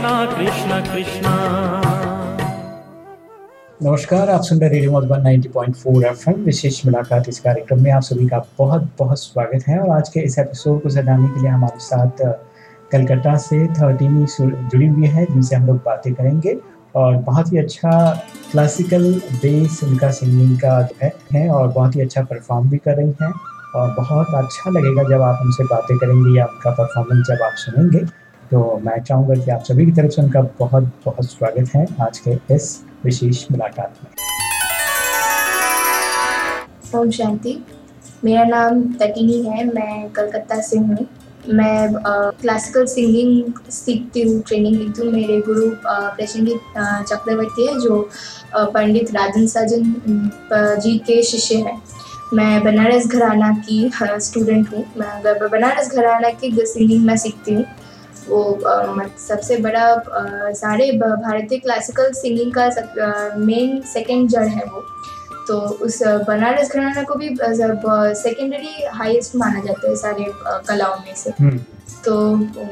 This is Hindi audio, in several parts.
कृष्णा कृष्ण कृष्णा। नमस्कार आप सुन रहे रेडियो मधुबन 90.4 एफएम विशेष मुलाकात इस कार्यक्रम में। आप सभी का बहुत बहुत स्वागत है और आज के इस एपिसोड को सजाने के लिए हमारे साथ कलकत्ता से थर्टीनी जुड़ी हुई है जिनसे हम लोग बातें करेंगे। और बहुत ही अच्छा क्लासिकल बेस उनका सिंगिंग का है, है और बहुत ही अच्छा परफॉर्म भी कर रही हैं। और बहुत अच्छा लगेगा जब आप उनसे बातें करेंगे या उनका परफॉर्मेंस जब आप सुनेंगे। तो मैं चाहूँगा कि आप सभी की तरफ़ से उनका बहुत बहुत स्वागत है आज के इस विशेष मुलाकात में। ओम शांति। मेरा नाम तटिनी है, मैं कलकत्ता से हूँ। मैं क्लासिकल सिंगिंग सीखती हूँ ट्रेनिंग लेती हूँ। मेरे गुरु प्रसंगीत चक्रवर्ती है, जो पंडित राजन साजन जी के शिष्य हैं। मैं बनारस घराना की स्टूडेंट हूँ। मैं बनारस घराना की सिंगिंग मैं सीखती हूँ। वो सबसे बड़ा सारे भारतीय क्लासिकल सिंगिंग का मेन सेकेंड जड़ है वो। तो उस बनारस घराना को भी सेकेंडरी हाईएस्ट माना जाता है सारे कलाओं में से। हम्म। तो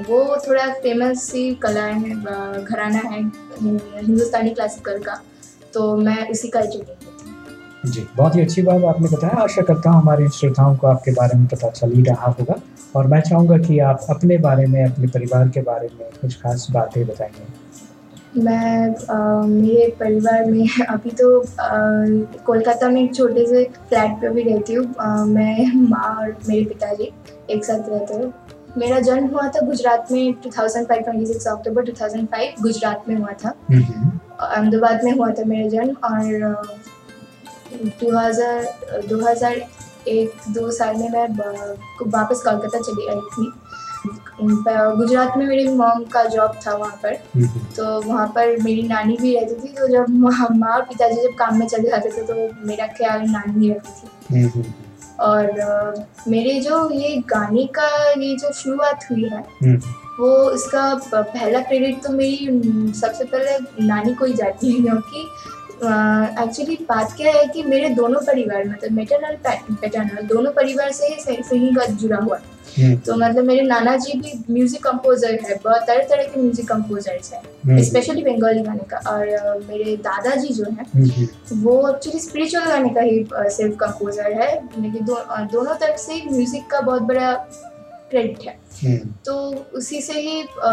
वो थोड़ा फ़ेमस सी कला है घराना है हिंदुस्तानी क्लासिकल का। तो मैं उसी का ही चुनी जी बहुत ही अच्छी बात आपने बताया। आशा करता हूँ हमारे श्रोताओं को आपके बारे में पता चल ही रहा होगा। और मैं चाहूँगा कि आप अपने बारे में अपने परिवार के बारे में कुछ खास बातें बताएँगे। मैं आ, मेरे परिवार में अभी तो कोलकाता में एक छोटे से फ्लैट पे भी रहती हूँ। मैं माँ और मेरे पिताजी एक साथ रहते हैं। मेरा जन्म हुआ था गुजरात में 2005 26 अक्टूबर 2005 गुजरात में हुआ था। अहमदाबाद में हुआ था मेरा जन्म और 2000 2001 दो साल में मैं वापस कोलकाता चली आई थी गुजरात में मेरी मॉम का जॉब था वहाँ पर। तो वहाँ पर मेरी नानी भी रहती थी तो जब माँ और पिताजी जब काम में चले जाते थे तो मेरा ख्याल नानी ही रखती थी। और मेरे जो ये गाने का ये जो शुरुआत हुई है। वो इसका पहला क्रेडिट तो मेरी सबसे पहले नानी को ही जाती है क्योंकि एक्चुअली बात क्या है कि मेरे दोनों परिवार मतलब मेटरनल पैटर्नल दोनों परिवार से ही सिंगिंग का जुड़ा हुआ है हम्म। तो मतलब मेरे नाना जी भी म्यूज़िक कंपोजर है बहुत तरह तरह के म्यूज़िक कंपोजर्स है स्पेशली बंगाली गाने का और मेरे दादाजी जो है हम्म। वो एक्चुअली स्पिरिचुअल गाने का ही सिर्फ़ कंपोजर है लेकिन दो, दोनों तरफ़ से म्यूज़िक का बहुत बड़ा क्रेडिट है हम्म। तो उसी से ही आ,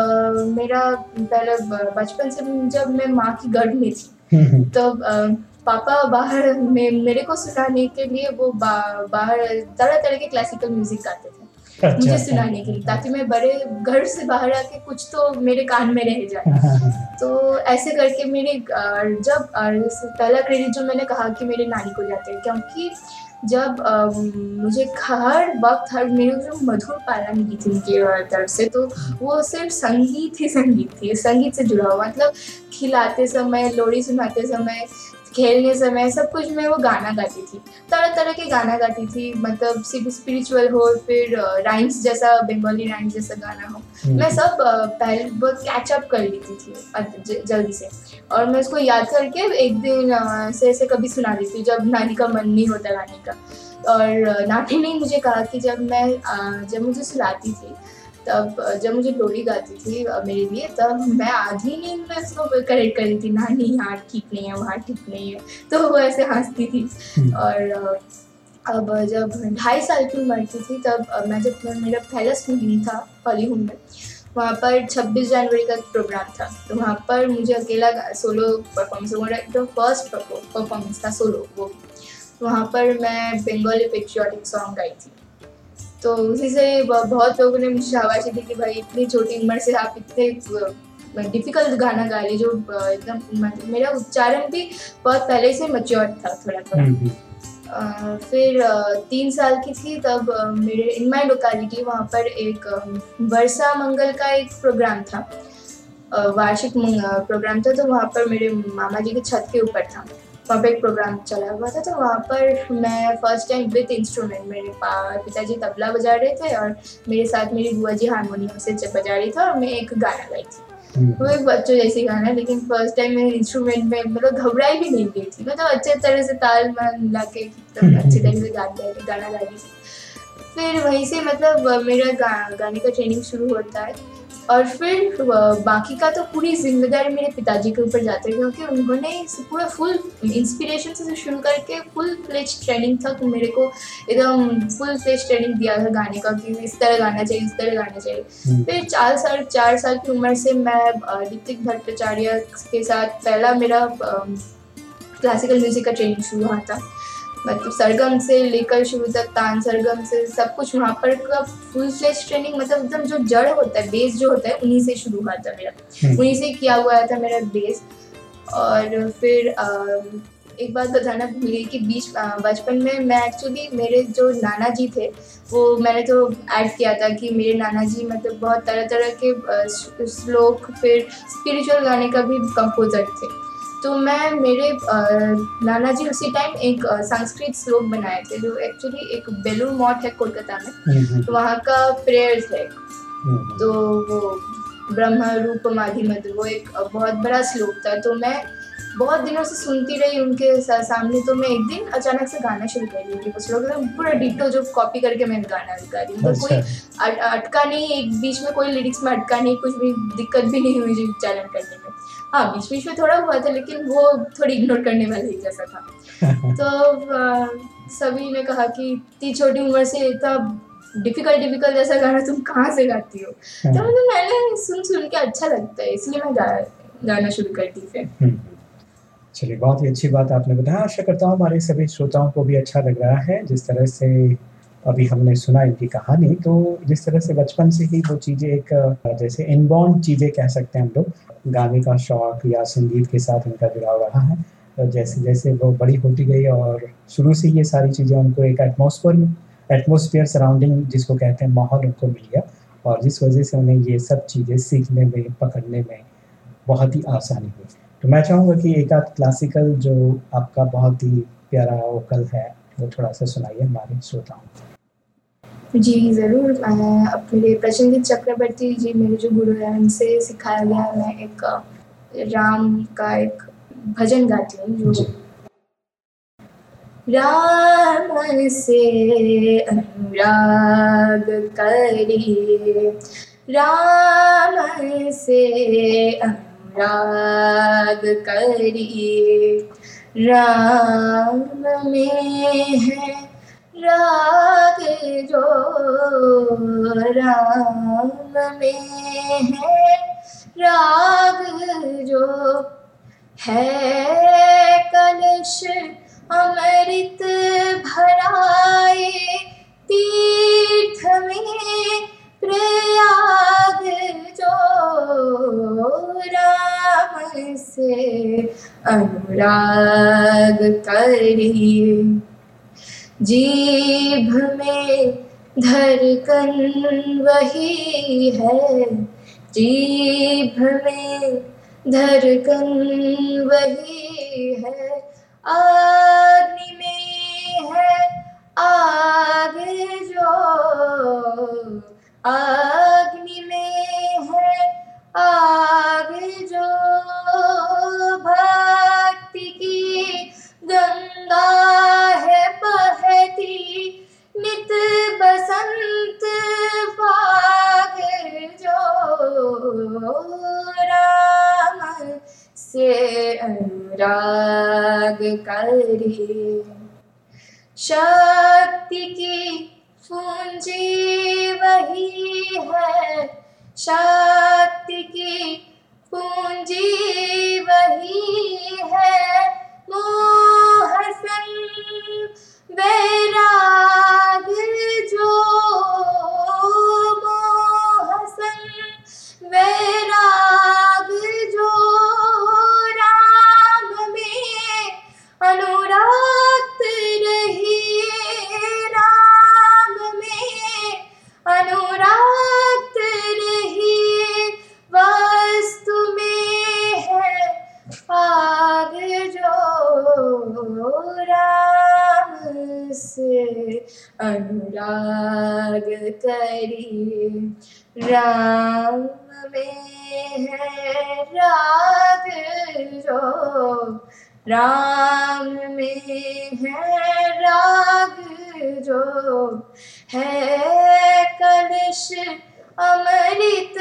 मेरा पहले बचपन से जब मैं माँ की गर्भ में थी तो पापा बाहर में मेरे को सुनाने के लिए वो बा, बाहर तरह तरह के क्लासिकल म्यूज़िक गाते थे। अच्छा, मुझे अच्छा। सुनाने के लिए ताकि मैं बड़े घर से बाहर आके कुछ तो मेरे कान में रह जाए। तो ऐसे करके मेरे जब पहला क्रेडिट जो मैंने कहा कि मेरे नानी को जाते हैं क्योंकि जब मुझे हर वक्त, हर, मेरे जो मधुर पालन गीत उनकी तरफ़ से तो वो सिर्फ़ संगीत ही संगीत थी, संगीत से जुड़ा हुआ मतलब खिलाते समय, लोरी सुनाते समय खेलने समय सब कुछ में वो गाना गाती थी। तरह तरह के गाना गाती थी मतलब सिर्फ़ स्पिरिचुअल हो फिर राइम्स जैसा बंगाली राइम्स जैसा गाना हो हम्म। मैं सब पहले बहुत कैचअप कर लेती थी जल्दी से। और मैं उसको याद करके एक दिन से ऐसे कभी सुना देती जब नानी का मन नहीं होता गाने का। और नानी ने मुझे कहा कि जब मैं जब मुझे सुलाती थी तब जब मुझे लोरी गाती थी मेरे लिए तब मैं आधी नींद में उसको करेक्ट कर रही थी ना नहीं यहाँ ठीक नहीं है वहाँ ठीक नहीं है। तो वो ऐसे हंसती थी। हम्म। और अब जब ढाई साल की उम्र की थी तब मैं जब मेरा पहला स्कूलिंग था हॉलीवुड में वहाँ पर 26 जनवरी का प्रोग्राम था। तो वहाँ पर मुझे अकेला सोलो परफॉर्मेंस मेरा एकदम फ़र्स्ट परफॉर्मेंस था सोलो वो। वहाँ पर मैं बंगाली पेट्रियाटिक सॉन्ग गाई थी। तो उसी से बहुत लोगों ने मुझे शाबाशी दी कि भाई इतनी छोटी उम्र से आप इतने डिफ़िकल्ट गाना गा रहे जो एकदम मेरा उच्चारण भी बहुत पहले से मच्योर था थोड़ा थोड़ा हम्म, हम्म। फिर तीन साल की थी तब मेरे इन माई लोकेलिटी वहाँ पर एक वर्षा मंगल का एक प्रोग्राम था। वार्षिक प्रोग्राम था तो वहाँ पर मेरे मामा जी के छत के ऊपर था। वहाँ पे एक प्रोग्राम चला हुआ था तो वहाँ पर मैं फ़र्स्ट टाइम विथ इंस्ट्रूमेंट मेरे पिताजी तबला बजा रहे थे और मेरे साथ मेरी बुआ जी हारमोनियम से बजा रही थी और मैं एक गाना गाई थी। हम्म। वो एक बच्चों जैसी गाना है लेकिन फ़र्स्ट टाइम मैं इंस्ट्रूमेंट में मतलब घबराई भी नहीं गई थी। मतलब अच्छे तरह से ताल ला के अच्छे तरह से गाना गा रही थी। फिर वहीं से मतलब मेरा गा, गाने का ट्रेनिंग शुरू होता है। और फिर बाकी का तो पूरी ज़िम्मेदारी मेरे पिताजी के ऊपर जाती है क्योंकि उन्होंने पूरा फुल इंस्पिरेशन से शुरू करके फुल फ्लेज ट्रेनिंग था तक मेरे को एकदम फुल फ्लेज ट्रेनिंग दिया था गाने का कि इस तरह गाना चाहिए इस तरह गाना चाहिए हम्म। फिर चार साल चार साल की उम्र से मैं ऋतिक भट्टाचार्य के साथ पहला मेरा क्लासिकल म्यूज़िक का ट्रेनिंग शुरू हुआ था मतलब सरगम से लेकर शुरू तक तान सरगम से सब कुछ वहाँ पर का फुल फ्लेश ट्रेनिंग मतलब एकदम जो जड़ होता है बेस जो होता है उन्हीं से शुरू हुआ था मेरा। हम्म। उन्हीं से किया हुआ था मेरा बेस और फिर आ, एक बात बताना भूल गई कि बीच बचपन में मैं एक्चुअली मेरे जो नाना जी थे वो मैंने तो ऐड किया था कि मेरे नाना जी मतलब बहुत तरह तरह के श्लोक फिर स्पिरिचुअल गाने का भी कंपोजर थे। तो मैं मेरे नाना जी उसी टाइम एक संस्कृत श्लोक बनाए थे जो एक्चुअली एक बेलूर मॉट है कोलकाता में। हम्म, हम्म। तो वहाँ का प्रेयर्स है। हम्म, तो वो ब्रह्म रूप माधि मध्य वो एक बहुत बड़ा श्लोक था। तो मैं बहुत दिनों से सुनती रही उनके सामने तो मैं एक दिन अचानक से गाना शुरू कर दी उस लोग पूरा डिटो जो कॉपी करके मैं गाना गा रही हूँ। तो कोई अच्छा। अटका नहीं एक बीच में कोई लिरिक्स में अटका नहीं कुछ भी दिक्कत भी नहीं हुई उच्चारण करने में। हाँ बीच बीच में थोड़ा हुआ था लेकिन वो थोड़ी इग्नोर करने वाले ही जैसा था तो सभी ने कहा कि इतनी छोटी उम्र से इतना डिफ़िकल्ट डिफ़िकल्ट जैसा गाना तुम कहाँ से गाती हो तो हाँ। मतलब मैंने सुन सुन के अच्छा लगता है इसलिए मैं गा, गाना शुरू कर दी फिर हम्म। चलिए बहुत ही अच्छी बात आपने बताया आशा करता हूँ हमारे सभी श्रोताओं को भी अच्छा लग रहा है जिस तरह से अभी हमने सुना इनकी कहानी। तो जिस तरह से बचपन से ही वो चीज़ें एक, जैसे इनबॉर्न चीज़ें कह सकते हैं हम लोग। गाने का शौक या संगीत के साथ उनका जुड़ाव रहा है। तो जैसे जैसे वो बड़ी होती गई और शुरू से ये सारी चीज़ें उनको एक एटमोसफियर एटमोसफियर सराउंडिंग जिसको कहते हैं, माहौल उनको मिल गया। और जिस वजह से उन्हें ये सब चीज़ें सीखने में, पकड़ने में बहुत ही आसानी हुई। तो मैं चाहूँगा कि एक आध क्लासिकल जो आपका बहुत ही प्यारा वोकल है, वो थोड़ा सा सुनाइए हमारे श्रोताओं को। जी ज़रूर मेरे प्रसन्नजीत चक्रवर्ती जी मेरे जो गुरु हैं उनसे सिखाया गया मैं एक राम का एक भजन गाती हूँ जो राम से अनुराग करिए राम से अनुराग करिए राम में है राग जो राम में है, राग जो है, कलश अमृत भराए, तीर्थ में प्रयाग जो राम से अनुराग करिए। जीभ में धड़कन वही है। जीभ में धड़कन वही है। अग्नि में है आग जो। अग्नि में है आग जो। भक्ति की गंगा है बहती, नित बसंत बाग जो राम से अनुराग करिए शक्ति की पूंजी वही है, शक्ति की पूंजी वैराग जो मोहसन वैराग अनुराग करिए राम में है राग जो राम में है राग जो है कलश अमृत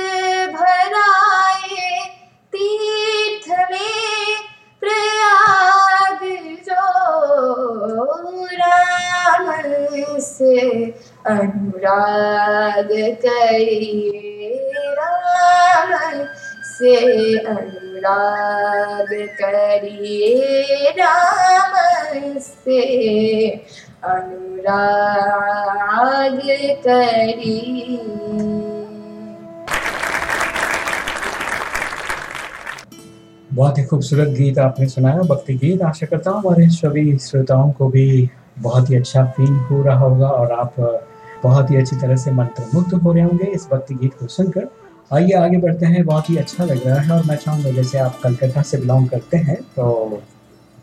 भराए, तीर्थ में प्रयाग जो राम से अनुराग करिए से अनुराग करिए राम से। अनुराग करिए। बहुत ही खूबसूरत गीत आपने सुनाया, भक्ति गीत। आशा करता हूँ हमारे सभी श्रोताओं को भी बहुत ही अच्छा फील हो रहा होगा और आप बहुत ही अच्छी तरह से मंत्रमुग्ध हो रहे होंगे इस भक्ति गीत को सुनकर। आइए, आगे बढ़ते हैं। बहुत ही अच्छा लग रहा है और मैं चाहूँगा जैसे आप कलकत्ता से बिलोंग करते हैं तो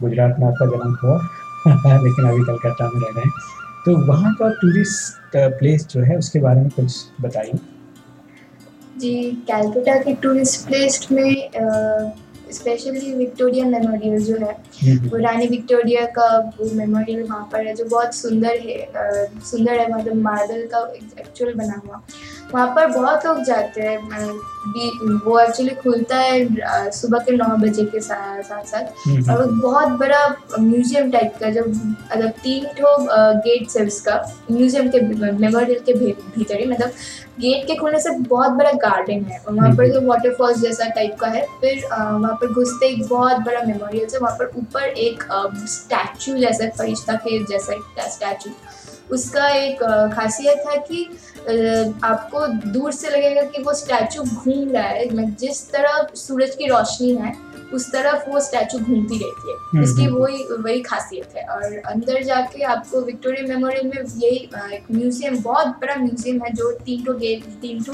गुजरात में आपका जन्म हुआ, लेकिन अभी कलकत्ता में रह रहे हैं। तो वहाँ का टूरिस्ट प्लेस जो है, उसके बारे में कुछ बताइए। जी कैलकाटा के टूरिस्ट प्लेस में स्पेशली विक्टोरिया मेमोरियल जो है हम्म, वो रानी विक्टोरिया का वो मेमोरियल वहाँ पर है जो बहुत सुंदर है सुंदर है मतलब मार्बल का एक्चुअल बना हुआ। वहाँ पर बहुत लोग जाते हैं भी वो एक्चुअली खुलता है सुबह के नौ बजे के साथ साथ। हम्म, और वो बहुत बड़ा म्यूज़ियम टाइप का जब मतलब तीन ठो गेट्स है उसका म्यूज़ियम के मेमोरियल के भीतर ही मतलब गेट के खुलने से बहुत बड़ा गार्डन है। और वहाँ पर जो वाटरफॉल्स जैसा टाइप का है फिर वहाँ पर घुसते एक बहुत बड़ा मेमोरियल है। वहाँ पर ऊपर एक स्टैचू जैसा फरिश्ता के जैसा एक स्टैचू उसका एक खासियत है कि आपको दूर से लगेगा कि वो स्टैचू घूम रहा है। जिस तरह सूरज की रोशनी है उस तरफ़ वो स्टैचू घूमती रहती है। हम्म, इसकी हम्म। वही वही खासियत है। और अंदर जाके आपको विक्टोरिया मेमोरियल में यही एक म्यूज़ियम बहुत बड़ा म्यूज़ियम है जो तीन टू गेट तीन टू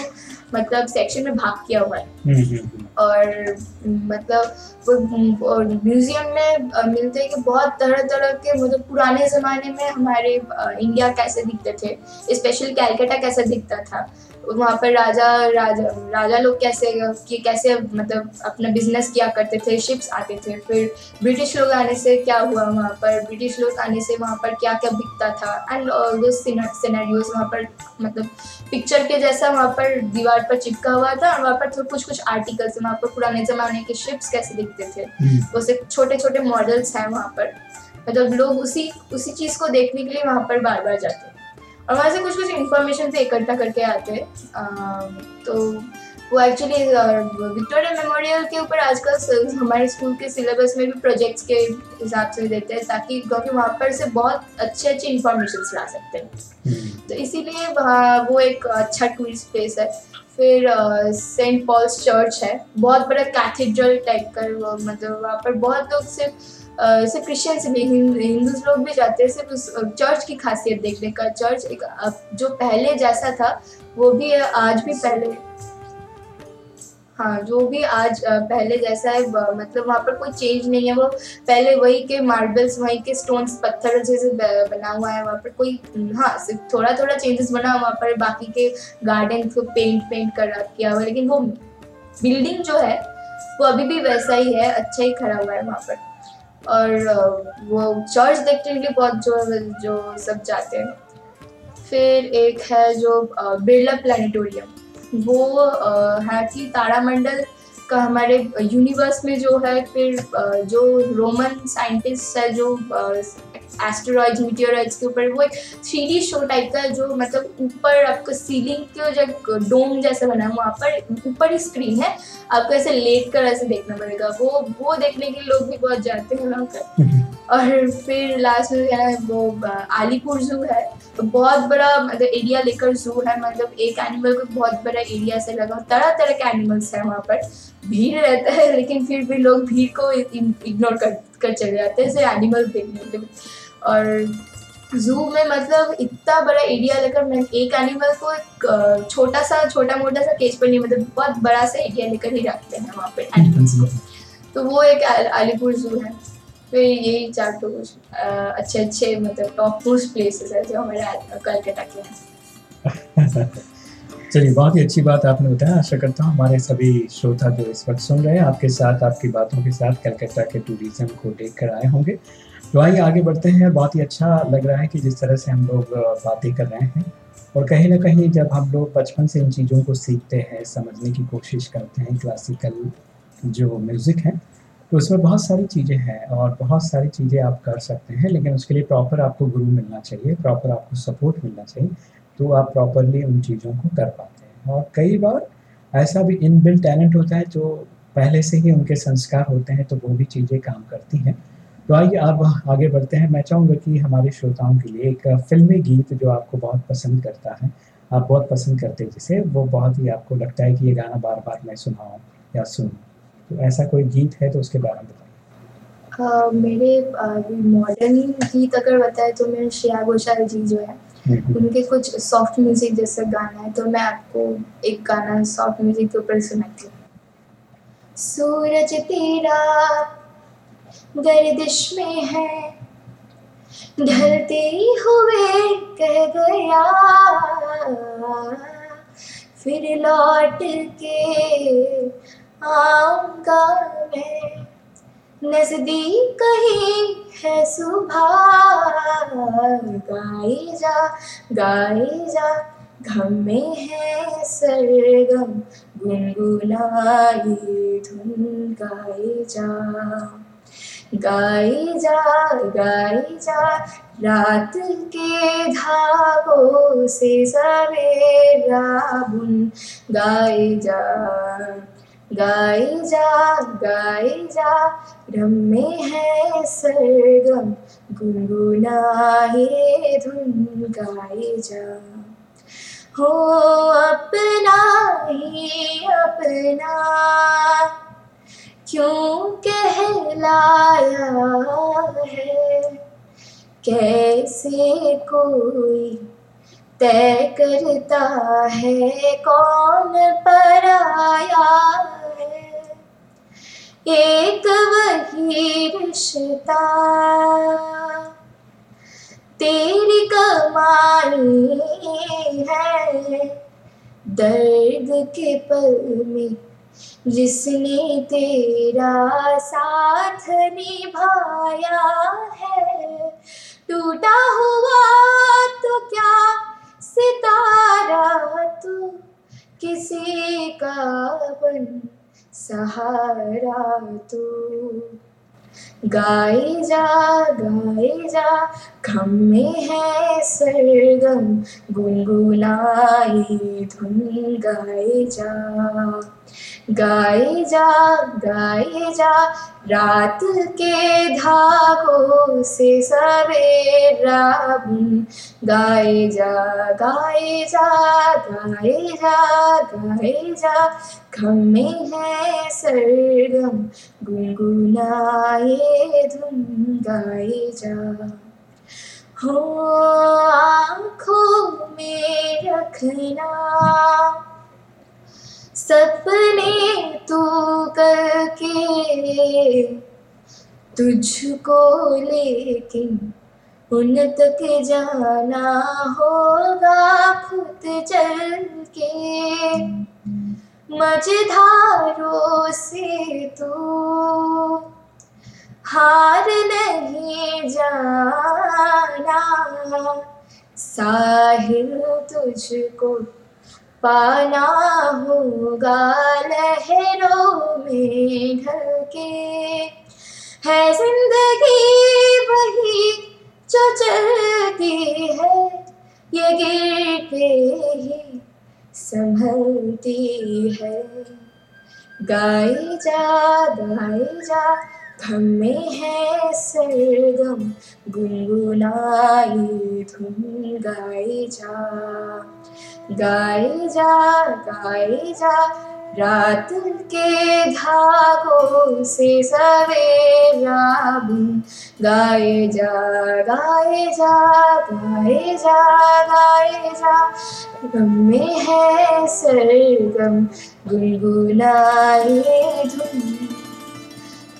मतलब सेक्शन में भाग किया हुआ है। हम्म, और मतलब वो और म्यूज़ियम में मिलते हैं कि बहुत तरह तरह के मतलब पुराने ज़माने में हमारे इंडिया कैसे दिखते थे स्पेशल कैलकाटा कैसा दिखता था वहाँ पर राजा राजा राजा लोग कैसे कि कैसे मतलब अपना बिज़नेस किया करते थे शिप्स आते थे। फिर ब्रिटिश लोग आने से क्या हुआ वहाँ पर? ब्रिटिश लोग आने से वहाँ पर क्या क्या बिकता था? एंड ऑल दो सिनेरियोज वहाँ पर मतलब पिक्चर के जैसा वहाँ पर दीवार पर चिपका हुआ था और वहाँ पर तो कुछ कुछ आर्टिकल्स वहाँ पर पुराने ज़माने के शिप्स कैसे दिखते थे? हम्म, वो से छोटे छोटे मॉडल्स हैं वहाँ पर। मतलब लोग उसी उसी चीज़ को देखने के लिए वहाँ पर बार बार जाते हैं और वहाँ से कुछ कुछ इन्फॉर्मेशन से इकट्ठा करके आते हैं। तो वो एक्चुअली विक्टोरिया मेमोरियल के ऊपर आजकल हमारे स्कूल के सिलेबस में भी प्रोजेक्ट्स के हिसाब से देते हैं ताकि क्योंकि वहाँ पर से बहुत अच्छे अच्छे इन्फॉर्मेशन ला सकते हैं। हम्म, तो इसीलिए वहाँ वो एक अच्छा टूरिस्ट प्लेस है। फिर सेंट पॉल्स चर्च है। बहुत बड़ा कैथेड्रल टाइप का मतलब वहाँ पर बहुत लोग सिर्फ़ सिर्फ़ क्रिश्चियंस भी हिंदू लोग भी जाते हैं सिर्फ़ उस चर्च की खासियत देखने का। चर्च एक जो पहले जैसा था, वो भी आज भी पहले। हाँ जो भी आज पहले जैसा है मतलब वहाँ पर कोई चेंज नहीं है। वो पहले वही के मार्बल्स वही के स्टोन्स पत्थर जैसे बना हुआ है वहाँ पर। कोई हाँ सिर्फ़ थोड़ा थोड़ा चेंजेस बना वहाँ पर, बाकी के गार्डन को पेंट पेंट कर किया हुआ। लेकिन वो बिल्डिंग जो है, वो अभी भी वैसा ही है अच्छा ही खड़ा हुआ है वहाँ पर। और वो चर्च देखने के लिए बहुत जो जो सब जाते हैं। फिर एक है जो बिरला प्लानिटोरियम। वो है कि तारामंडल का हमारे यूनिवर्स में जो है, फिर जो रोमन साइंटिस्ट है, जो एस्टेरॉइड्स मीटियोरॉइड्स के ऊपर वो एक थ्री शो टाइप का जो मतलब ऊपर आपको सीलिंग के जो डोम जैसा बना है वहाँ पर ऊपर ही स्क्रीन है। आपको ऐसे लेट कर ऐसे देखना पड़ेगा। वो वो देखने के लोग भी बहुत जाते हैं वहाँ पर। और फिर लास्ट में है वो आलीपुर जू है। तो बहुत बड़ा मतलब एरिया लेकर जू है। मतलब एक एनिमल को बहुत बड़ा एरिया से लगा। तरह तरह के एनिमल्स हैं वहाँ पर। भीड़ रहता है लेकिन फिर भी लोग भीड़ को इग्नोर कर कर चले जाते हैं। सिर्फ़ एनिमल देखने के लिए। और जू में मतलब इतना बड़ा एरिया लेकर मैं एक एनिमल को एक छोटा सा छोटा मोटा सा केज पर नहीं मतलब बहुत बड़ा सा एरिया लेकर ही रखते हैं वहाँ पे एनिमल्स को। तो वो एक अलीपुर जू है। फिर यही चार तो कुछ अच्छे अच्छे मतलब टॉप मोस्ट प्लेसेस है जो हमारे कलकत्ता के हैं। चलिए, बहुत ही अच्छी बात आपने बताया। आशा करता हूँ हमारे सभी श्रोता जो इस वक्त सुन रहे हैं, आपके साथ, आपकी बातों के साथ कलकत्ता के टूरिज़्म को देख कर आए होंगे। तो आइए आगे बढ़ते हैं। बहुत ही अच्छा लग रहा है कि जिस तरह से हम लोग बातें कर रहे हैं और कहीं ना कहीं जब हम लोग बचपन से इन चीज़ों को सीखते हैं, समझने की कोशिश करते हैं, क्लासिकल जो म्यूज़िक है तो उसमें बहुत सारी चीज़ें हैं और बहुत सारी चीज़ें आप कर सकते हैं, लेकिन उसके लिए प्रॉपर आपको गुरु मिलना चाहिए, प्रॉपर आपको सपोर्ट मिलना चाहिए तो आप प्रॉपरली उन चीज़ों को कर पाते हैं। और कई बार ऐसा भी इन टैलेंट होता है जो पहले से ही उनके संस्कार होते हैं तो वो भी चीज़ें काम करती हैं। तो आइए आप आगे बढ़ते हैं। मैं चाहूँगा कि हमारे श्रोताओं के लिए एक फिल्मी गीत जो आपको बहुत पसंद करता है आप बहुत पसंद करते हैं जिसे वो बहुत ही आपको लगता है कि ये गाना बार बार मैं सुनाऊँ या सुनूँ। तो ऐसा कोई गीत है तो उसके बारे में बताइए। मेरे मॉडर्न गीत अगर बताए तो मेरे श्रेया घोषाल जी जो है हम्म। उनके कुछ सॉफ्ट म्यूज़िक जैसे गाना है तो मैं आपको एक गाना सॉफ्ट म्यूज़िक के ऊपर सुनाती हूँ। सूरज तेरा गर्दिश में है। ढलते हुए कह गया, फिर लौट के आऊँगा मैं। नज़दीक ही है सुबह, गाए जा गाए जा। घम में है सरगम गुनगुनाई धुन गाए जा। गाई जा गाई जा, रात के धागों से सवेरा बुन गाई जा गाई जा गाई जा, रम में है सरगम, गुनगुनाए धुन गाई जा। हो अपना ही अपना क्यों कहलाया है, कैसे कोई तय करता है कौन पर आया है? एक वही रिश्ता, तेरी कमाई है, दर्द के पल में जिसने तेरा साथ निभाया है। टूटा हुआ तो क्या सितारा तू? किसी का बन सहारा तू? गाए जा गाए जा घम में है सरगम, गुनगुनाई धुन गाए जा। गाए जा गाए जा, रात के धागों से सवेरा गाए जा गाए जा गाए जा गाए जा घम में है सरगम, गुनगुनाए धुन गाए जा। हो आँखों में रखना। सपने तू करके तुझको लेकिन उन तक जाना होगा खुद चल के मझधारों से तू हार नहीं जाना। साहिल तुझको पाना होगा लहरों में ढलके। है ज़िंदगी वही जो चलती है, ये गिर के ही संभलती है। गाई जा गाई जा घम में है सरगम, गुनगुनाई धुन गाए जा। गाए जा गाए जा, रात के धागों से सवेरा बुन गाए जा गाए जा गाए जा गाए जा गम में है सरगम गुनगुनाए धुन।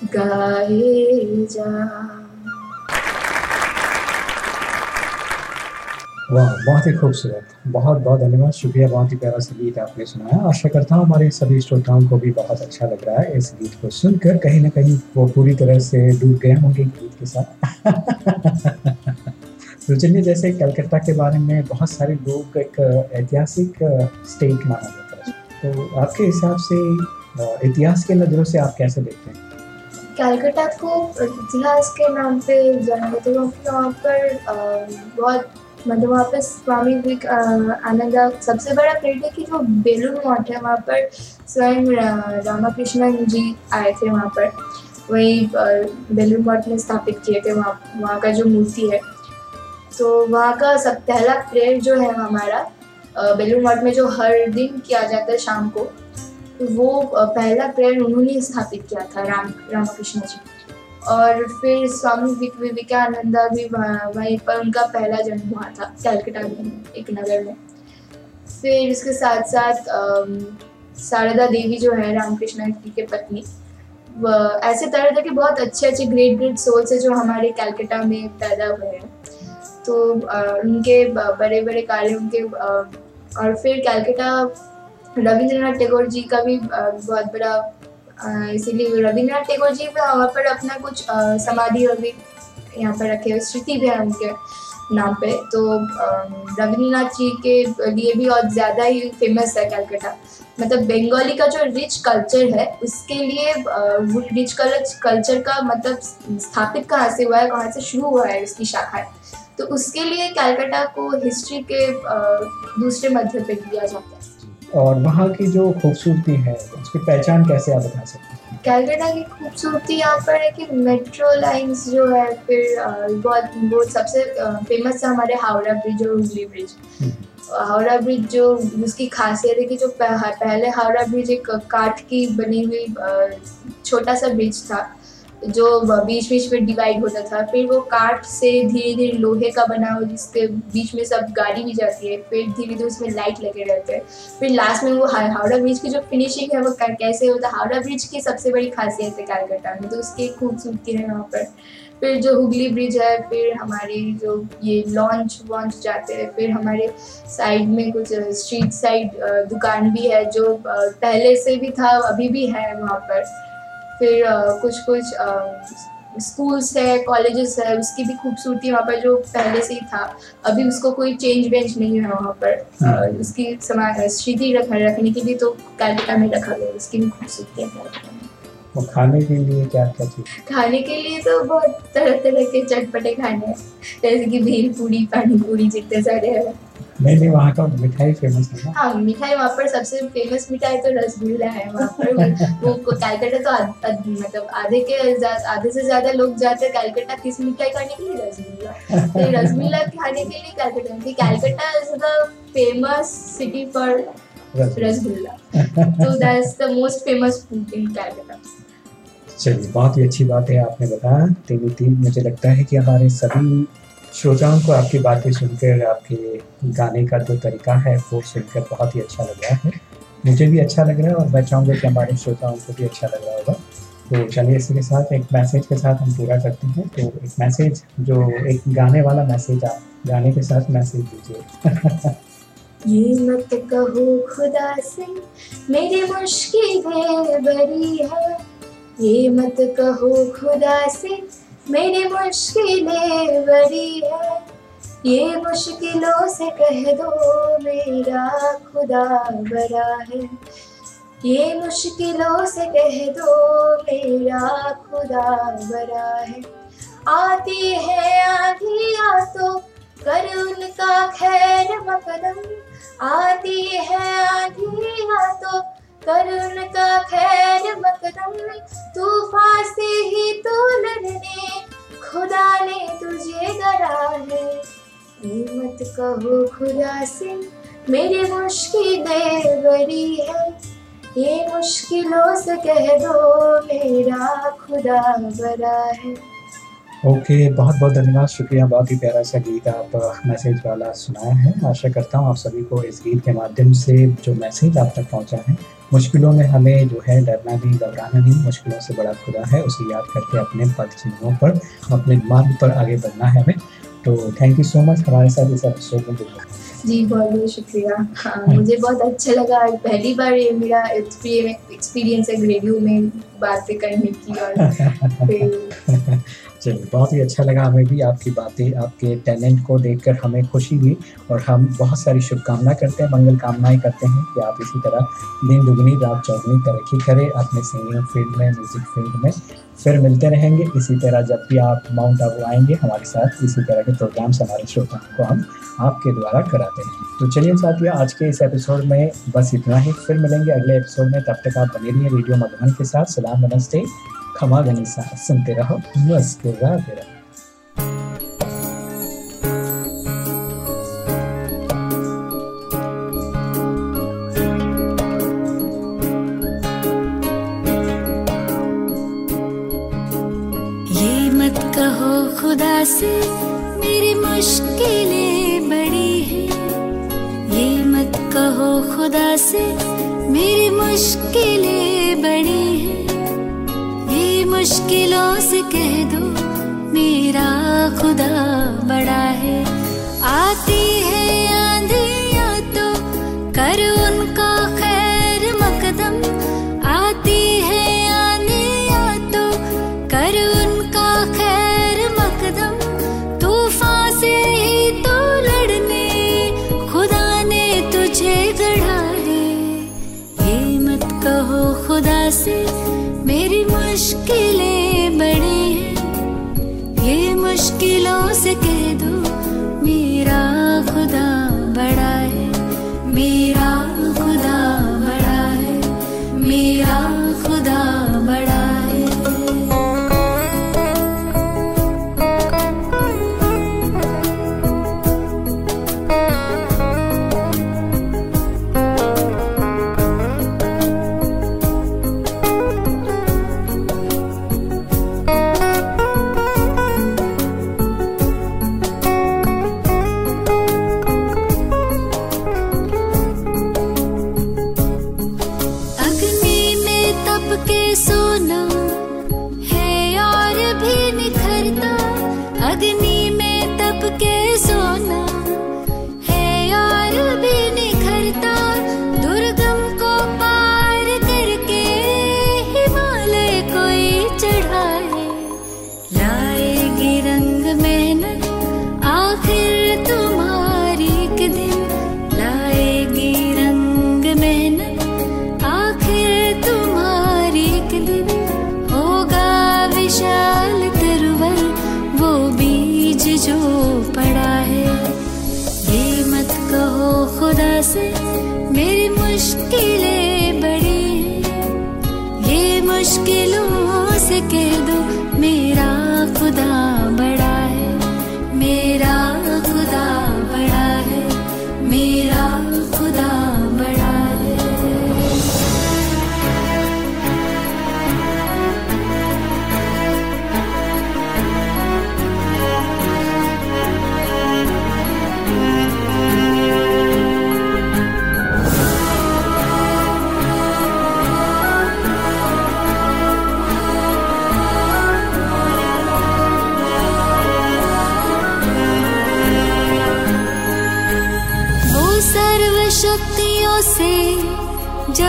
गाए जा। वाह, बहुत ही खूबसूरत। बहुत बहुत धन्यवाद। शुक्रिया, बहुत ही प्यारा सा गीत आपने सुनाया। आशा करता हूँ हमारे सभी श्रोताओं को भी बहुत अच्छा लग रहा है इस गीत को सुनकर। कहीं ना कहीं वो पूरी तरह से डूब गए होंगे गीत के साथ। तो चलिए, जैसे कलकत्ता के बारे में बहुत सारे लोग एक ऐतिहासिक स्टेट माना जाता है। तो आपके हिसाब से इतिहास के नज़रों से आप कैसे देखते हैं? कलकत्ता को इतिहास के नाम पे जाना जाता है क्योंकि वहाँ पर बहुत मतलब वहाँ पर स्वामी आनंद सबसे बड़ा क्रेडिट है कि जो बेलूर मठ है वहाँ पर, स्वयं रामाकृष्णन जी आए थे वहाँ पर। वही बेलूर मठ में स्थापित किए थे वहाँ वहाँ का जो मूर्ति है। तो वहाँ का सब, पहला प्रेयर जो है हमारा बेलूर मठ में जो हर दिन किया जाता है शाम को वो पहला प्रेयर उन्होंने स्थापित किया था राम, रामाकृष्ण जी। और फिर स्वामी विवेकानंदा भी वहीं पर उनका पहला जन्म हुआ था कैलकटा में, एक नगर में। फिर इसके साथ साथ शारदा देवी जो है, रामकृष्ण जी के पत्नी ऐसे तरह तरह के बहुत अच्छे अच्छे ग्रेट ग्रेट सोल्स है जो हमारे कैलकटा में पैदा हुए हैं। तो उनके बड़े बड़े कार्य उनके और फिर कैलकटा रविंद्रनाथ टैगोर जी का भी बहुत बड़ा इसीलिए रविन्द्रनाथ टैगोर जी भी वहाँ पर अपना कुछ समाधि और भी यहाँ पर रखे हुए स्मृति भी है उनके नाम पे। तो रविंद्रनाथ जी के लिए भी और ज़्यादा ही फ़ेमस है कलकत्ता। मतलब बंगाली का जो रिच कल्चर है, उसके लिए रिच कल्चर का मतलब स्थापित कहाँ से हुआ है, कहाँ से शुरू हुआ है उसकी शाखा। तो उसके लिए कलकत्ता को हिस्ट्री के दूसरे मध्य पे दिया जाता है। और वहाँ की जो खूबसूरती है उसकी पहचान कैसे आप बता सकते हैं? कैलकाटा की खूबसूरती यहाँ पर है कि मेट्रो लाइंस जो है फिर बहुत वो सबसे फ़ेमस है हमारे हावड़ा ब्रिज और हुगली ब्रिज। हावड़ा ब्रिज जो उसकी खासियत है कि जो पहले हावड़ा ब्रिज एक काठ की बनी हुई छोटा सा ब्रिज था। जो बीच बीच में डिवाइड होता था, फिर वो काट से धीरे धीरे लोहे का बना हो जिसके बीच में सब गाड़ी भी जाती है, फिर धीरे धीरे उसमें लाइट लगे रहते हैं। फिर लास्ट में वो हावड़ा ब्रिज की जो फिनिशिंग है, वो कैसे होता है? हावड़ा ब्रिज की सबसे बड़ी खासियत है कैलकाटा में तो उसकी खूबसूरती है वहाँ पर। फिर जो हुगली ब्रिज है, फिर हमारे जो ये लॉन्च वॉन्च जाते हैं, फिर हमारे साइड में कुछ स्ट्रीट साइड दुकान भी है, जो पहले से भी था, अभी भी है वहाँ पर। फिर कुछ कुछ स्कूल्स है कॉलेजेस है उसकी भी खूबसूरती वहाँ पर जो पहले से ही था अभी उसको कोई चेंज वेंज नहीं है वहाँ पर। हम्म। उसकी स्थिति रख, रखने के लिए तो कैलकाटा में रखा गया उसकी भी खूबसूरती है। में खाने के लिए क्या क्या चीज़? खाने के लिए तो बहुत तरह तरह के चटपटे खाने हैं जैसे कि भेल पूरी पानी पूरी जितने सारे हैं। नहीं नहीं वहाँ का मिठाई फ़ेमस है हाँ मिठाई वहाँ पर सबसे फ़ेमस मिठाई तो रसगुल्ला है वहाँ पर। वो कैलकाटा तो आद, आद, मतलब आधे के आधे से ज़्यादा लोग जाते हैं कैलकाटा किस मिठाई खाने के लिए रसगुल्ला। तो रसगुल्ला खाने के लिए कैलकाटा क्योंकि Calcutta is the famous city for rasgulla. तो that's the most famous food in Calcutta चलिए बहुत ही अच्छी बात है आपने बताया। तीन तीन मुझे लगता है कि हमारे सभी श्रोताओं को आपकी बातें सुनकर, आपके गाने का जो तरीका है, वो सुनकर बहुत ही अच्छा लग रहा है। मुझे भी अच्छा लग रहा है और मैं चाहूँगा कि हमारे श्रोताओं को भी अच्छा लग रहा होगा। तो चलिए इसी के साथ, एक मैसेज के साथ हम पूरा करते हैं। तो एक मैसेज, जो एक गाने वाला मैसेज आप, गाने के साथ मैसेज दीजिए। ये मत कहो खुदा से, मेरी मुश्किलें बड़ी है। ये मत कहो खुदा से मेरी मुश्किलें बड़ी है। ये मुश्किलों से कह दो, मेरा खुदा बड़ा है। ये मुश्किलों से कह दो, मेरा खुदा बड़ा है। आती है आधी आ तो कर उनका खैर मकदम। आती है आधी आ तो कर उनका खैर मकदम। तूफ़ान से ही तो लड़ने खुदा ने तुझे डरा है ये मत कहो खुदा से, मेरी मुश्किल बड़ी है। ये मुश्किलों से कह दो, मेरा खुदा बड़ा है। ओके okay, बहुत बहुत धन्यवाद। शुक्रिया बहुत ही प्यारा सा गीत आप मैसेज वाला सुनाया है। आशा करता हूँ आप सभी को इस गीत के माध्यम से जो मैसेज आप तक पहुँचा है मुश्किलों में हमें जो है डरना नहीं घबराना नहीं मुश्किलों से बड़ा खुदा है उसे याद करके अपने पद चिन्हों पर अपने मार्ग पर आगे बढ़ना है हमें। तो थैंक यू सो मच हमारे साथ इस एपिसोड में जुड़ने जी बहुत बहुत शुक्रिया। हाँ मुझे बहुत अच्छा लगा पहली बार ये मेरा एक्सपीरियंस है रेडियो में बातें करने की और चलिए, बहुत ही अच्छा लगा हमें भी आपकी बातें, आपके टैलेंट को देखकर हमें खुशी हुई और हम बहुत सारी शुभकामनाएँ करते हैं, मंगल कामनाएँ करते हैं कि आप इसी तरह दिन दुगनी, रात चौगनी तरक्की करें, अपने सिंगिंग फ़ील्ड में म्यूज़िक फ़ील्ड में। फिर मिलते रहेंगे इसी तरह जब भी आप माउंट आबू आएँगे हमारे साथ, इसी तरह के प्रोग्राम्स हमारे श्रोताओं को हम आपके द्वारा कराते हैं। तो चलिए साथियों, आज के इस एपिसोड में बस इतना ही। फिर मिलेंगे अगले एपिसोड में। तब तक आप बने रहिए रेडियो मधुबन के साथ। सलाम, नमस्ते। खमा गनीसा सुनते रहो। मुस्कुराते रहो मुश्किलों से कह दो मेरा खुदा बड़ा है। आती है मुश्किलों से दो मेरा खुदा।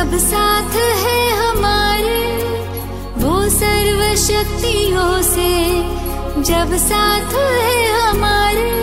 जब साथ है हमारे वो सर्व शक्तियों से। जब साथ है हमारे